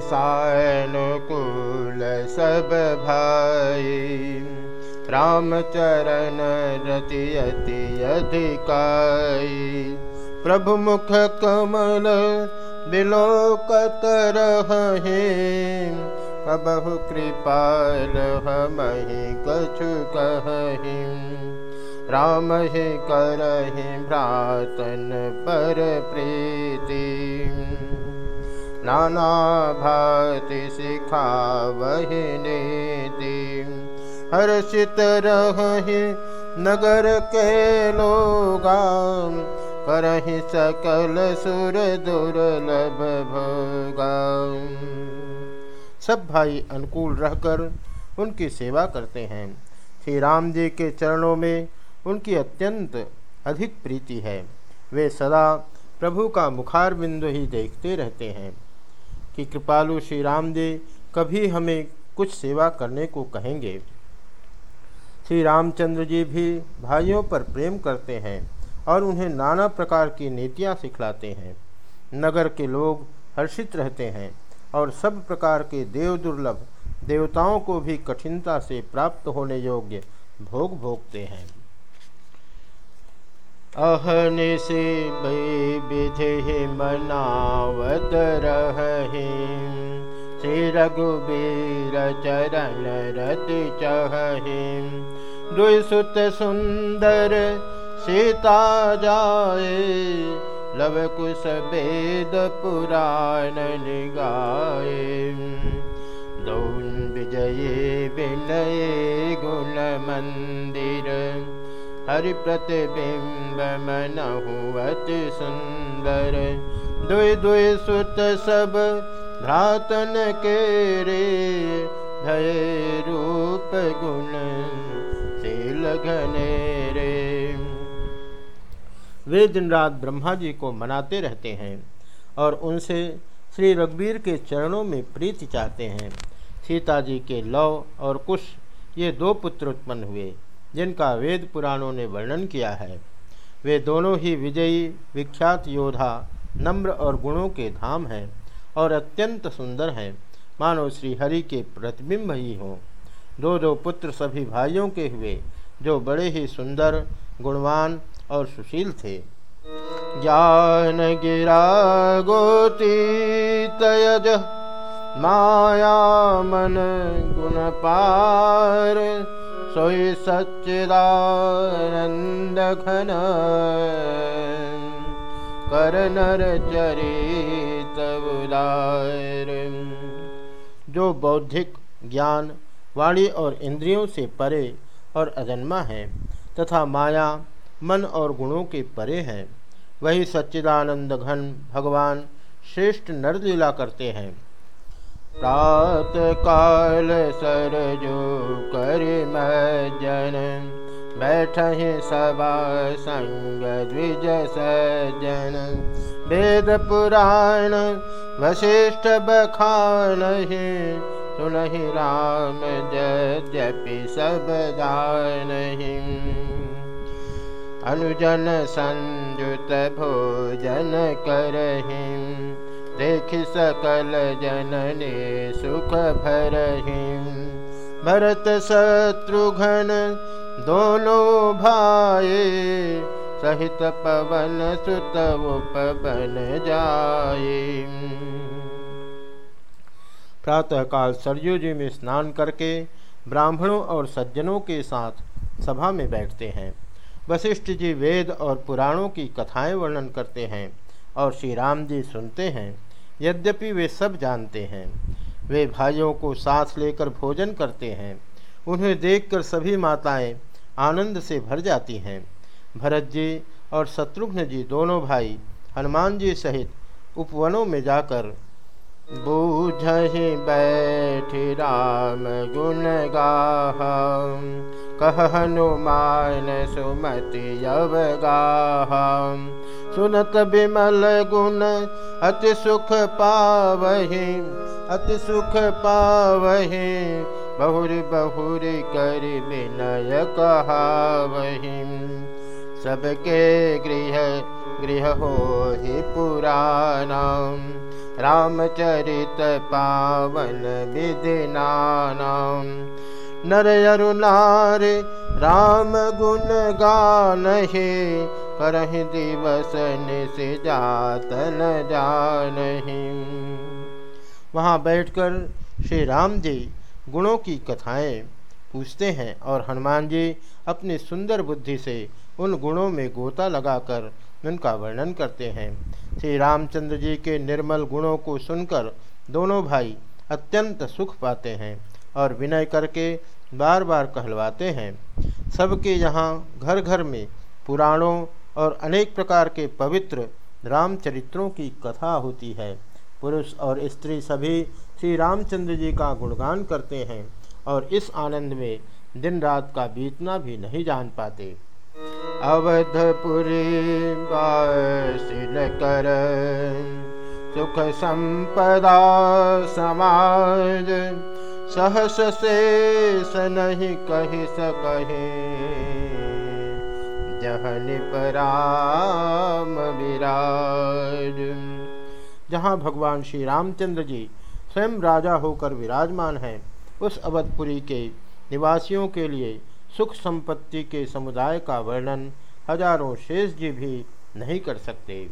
सानुकूल सब भाई। रामचरण रति अति प्रभु मुख कमल बिलोकत रहे। कबहु कृपाल हमहि कछु कहि। राम ही करहि भ्रातन पर प्रीति नाना भाति सिखावहि नीति। हर्षित रहि नगर के लोगा करहि सकल सुर दुर्लभ भोगा सब भाई अनुकूल रहकर उनकी सेवा करते हैं। श्री राम जी के चरणों में उनकी अत्यंत अधिक प्रीति है। वे सदा प्रभु का मुखार बिंदु ही देखते रहते हैं। कि कृपालु श्री रामदेव कभी हमें कुछ सेवा करने को कहेंगे। श्री रामचंद्र जी भी भाइयों पर प्रेम करते हैं और उन्हें नाना प्रकार की नीतियाँ सिखलाते हैं। नगर के लोग हर्षित रहते हैं और सब प्रकार के देव दुर्लभ देवताओं को भी कठिनता से प्राप्त होने योग्य भोग भोगते हैं। विधि मनावत रहे श्री रघुबीर चरण रति चहे दुसुत सुंदर सीता जाए लव कुश वेद पुराण निगाए दौन विजय विनय गुण मंदिर हरि प्रतिबिंब मनहुवत सुंदर दुई दुई सुत सब भ्रातन के रे। भय रूप गुण शील घने रे। वे दिन रात ब्रह्मा जी को मनाते रहते हैं और उनसे श्री रघुवीर के चरणों में प्रीति चाहते हैं। सीता जी के लव और कुश ये दो पुत्र उत्पन्न हुए। जिनका वेद पुराणों ने वर्णन किया है, वे दोनों ही विजयी, विख्यात योद्धा, नम्र और गुणों के धाम हैं और अत्यंत सुंदर हैं। मानो श्री हरि के प्रतिबिंब ही हों। दो दो पुत्र सभी भाइयों के हुए, जो बड़े ही सुंदर, गुणवान और सुशील थे। ज्ञान गिरा गोती तयज, माया मन गुण पार। सोई सच्चिदानंद घन। कर नर चरित उदार। जो बौद्धिक, ज्ञान, वाणी और इंद्रियों से परे और अजन्मा है, तथा माया, मन और गुणों के परे है, वही सच्चिदानंद घन भगवान श्रेष्ठ नरलीला करते हैं। प्रात काल सरजो कर जन बैठ सभा संग द्विज सजन। वेद पुराण वशिष्ठ बखान सुनहि राम सब दान अनुजन संयुत भोजन करहिं देख सकल जनने सुख भरहि भरत शत्रुघ्न दोनों भाए, सहित पवन सुत पवन जाए। प्रातःकाल सरयू जी में स्नान करके ब्राह्मणों और सज्जनों के साथ सभा में बैठते हैं। वशिष्ठ जी वेद और पुराणों की कथाएँ वर्णन करते हैं और श्री राम जी सुनते हैं। यद्यपि वे सब जानते हैं। वे भाइयों को साथ लेकर भोजन करते हैं। उन्हें देखकर सभी माताएँ आनंद से भर जाती हैं। भरत जी और शत्रुघ्न जी दोनों भाई हनुमान जी सहित उपवनों में जाकर बूझ बैठ राम गुण गाह कह हनुमान सुमति अवगाह। सुनत विमल गुण, अति सुख पावहि, अति सुख पावहि, बहुर बहुर कर विनय कहावहि। सबके गृह गृह हो ही पुराना रामचरित पावन विदिनानाम नर अरु नार राम गुण गान हे करहि दिवस निस जात न जानहि। वहाँ बैठकर श्री राम जी गुणों की कथाएँ पूछते हैं और हनुमान जी अपनी सुंदर बुद्धि से उन गुणों में गोता लगाकर उनका वर्णन करते हैं। श्री रामचंद्र जी के निर्मल गुणों को सुनकर दोनों भाई अत्यंत सुख पाते हैं और विनय करके बार बार कहलवाते हैं। सबके यहाँ घर घर में पुराणों और अनेक प्रकार के पवित्र रामचरित्रों की कथा होती है। पुरुष और स्त्री सभी श्री रामचंद्र जी का गुणगान करते हैं और इस आनंद में दिन रात का बीतना भी नहीं जान पाते। अवधपुरी कर, सुख संपदा समाज सहस शेष नहीं कही सकहे। जहन पराम विराज। जहाँ भगवान श्री रामचंद्र जी स्वयं राजा होकर विराजमान हैं, उस अवधपुरी के निवासियों के लिए सुख संपत्ति के समुदाय का वर्णन हज़ारों शेष जी भी नहीं कर सकते।